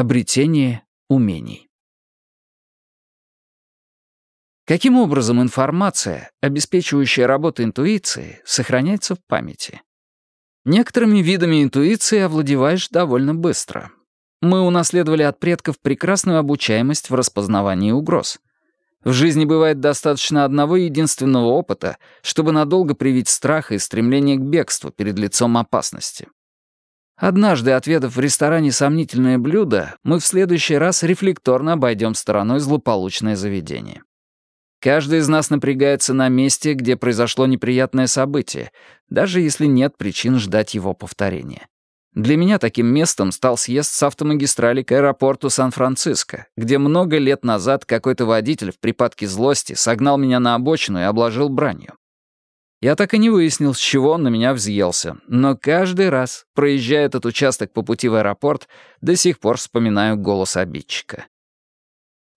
Обретение умений. Каким образом информация, обеспечивающая работу интуиции, сохраняется в памяти? Некоторыми видами интуиции овладеваешь довольно быстро. Мы унаследовали от предков прекрасную обучаемость в распознавании угроз. В жизни бывает достаточно одного единственного опыта, чтобы надолго привить страх и стремление к бегству перед лицом опасности. Однажды, отведав в ресторане сомнительное блюдо, мы в следующий раз рефлекторно обойдем стороной злополучное заведение. Каждый из нас напрягается на месте, где произошло неприятное событие, даже если нет причин ждать его повторения. Для меня таким местом стал съезд с автомагистрали к аэропорту Сан-Франциско, где много лет назад какой-то водитель в припадке злости согнал меня на обочину и обложил бранью. Я так и не выяснил, с чего он на меня взъелся, но каждый раз, проезжая этот участок по пути в аэропорт, до сих пор вспоминаю голос обидчика.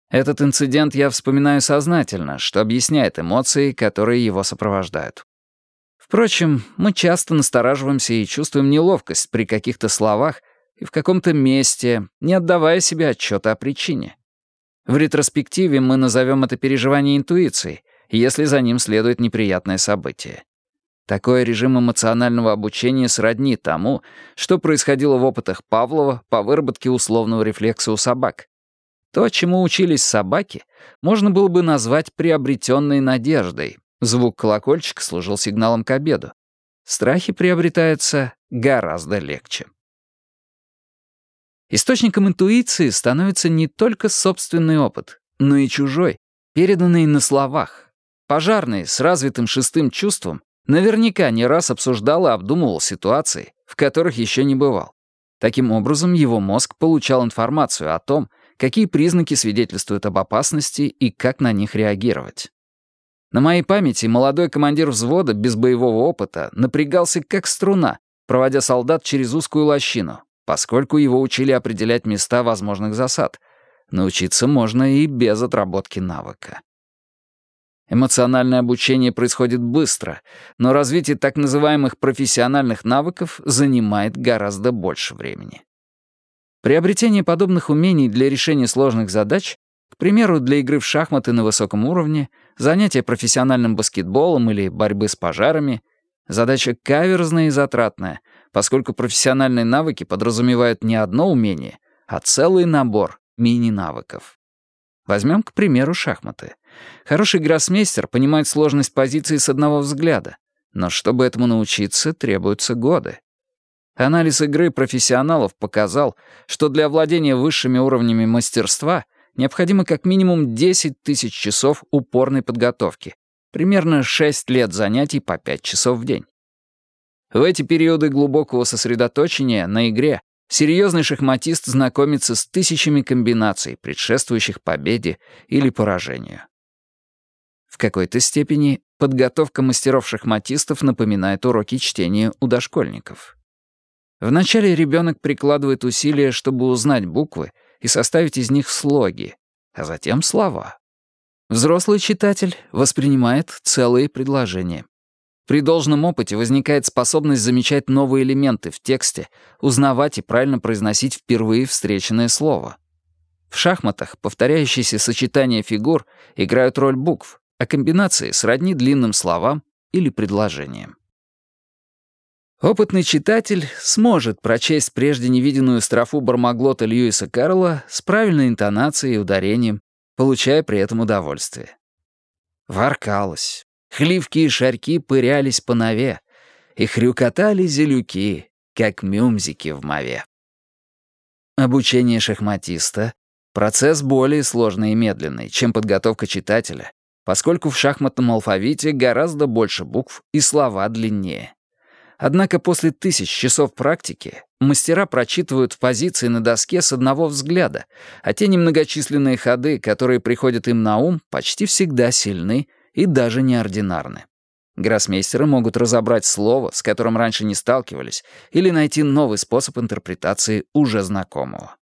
Этот инцидент я вспоминаю сознательно, что объясняет эмоции, которые его сопровождают. Впрочем, мы часто настораживаемся и чувствуем неловкость при каких-то словах и в каком-то месте, не отдавая себе отчета о причине. В ретроспективе мы назовем это переживание интуицией, если за ним следует неприятное событие. Такой режим эмоционального обучения сродни тому, что происходило в опытах Павлова по выработке условного рефлекса у собак. То, чему учились собаки, можно было бы назвать приобретенной надеждой. Звук колокольчика служил сигналом к обеду. Страхи приобретаются гораздо легче. Источником интуиции становится не только собственный опыт, но и чужой, переданный на словах, Пожарный с развитым шестым чувством наверняка не раз обсуждал и обдумывал ситуации, в которых еще не бывал. Таким образом, его мозг получал информацию о том, какие признаки свидетельствуют об опасности и как на них реагировать. На моей памяти молодой командир взвода без боевого опыта напрягался как струна, проводя солдат через узкую лощину, поскольку его учили определять места возможных засад. Научиться можно и без отработки навыка. Эмоциональное обучение происходит быстро, но развитие так называемых профессиональных навыков занимает гораздо больше времени. Приобретение подобных умений для решения сложных задач, к примеру, для игры в шахматы на высоком уровне, занятия профессиональным баскетболом или борьбы с пожарами, задача каверзная и затратная, поскольку профессиональные навыки подразумевают не одно умение, а целый набор мини-навыков. Возьмем, к примеру, шахматы. Хороший гроссмейстер понимает сложность позиции с одного взгляда, но чтобы этому научиться, требуются годы. Анализ игры профессионалов показал, что для овладения высшими уровнями мастерства необходимо как минимум 10 тысяч часов упорной подготовки, примерно 6 лет занятий по 5 часов в день. В эти периоды глубокого сосредоточения на игре серьезный шахматист знакомится с тысячами комбинаций, предшествующих победе или поражению. Какой-то степени подготовка мастеров-шахматистов напоминает уроки чтения у дошкольников. Вначале ребенок прикладывает усилия, чтобы узнать буквы и составить из них слоги, а затем слова. Взрослый читатель воспринимает целые предложения. При должном опыте возникает способность замечать новые элементы в тексте, узнавать и правильно произносить впервые встреченное слово. В шахматах повторяющиеся сочетания фигур играют роль букв, а комбинации сродни длинным словам или предложениям. Опытный читатель сможет прочесть прежде невиденную строфу Бармаглота Льюиса Карла с правильной интонацией и ударением, получая при этом удовольствие. Воркалось. Хливки шарьки пырялись по нове, и хрюкотали зелюки, как мюмзики в мове. Обучение шахматиста — процесс более сложный и медленный, чем подготовка читателя, поскольку в шахматном алфавите гораздо больше букв и слова длиннее. Однако после тысяч часов практики мастера прочитывают позиции на доске с одного взгляда, а те немногочисленные ходы, которые приходят им на ум, почти всегда сильны и даже неординарны. Гроссмейстеры могут разобрать слово, с которым раньше не сталкивались, или найти новый способ интерпретации уже знакомого.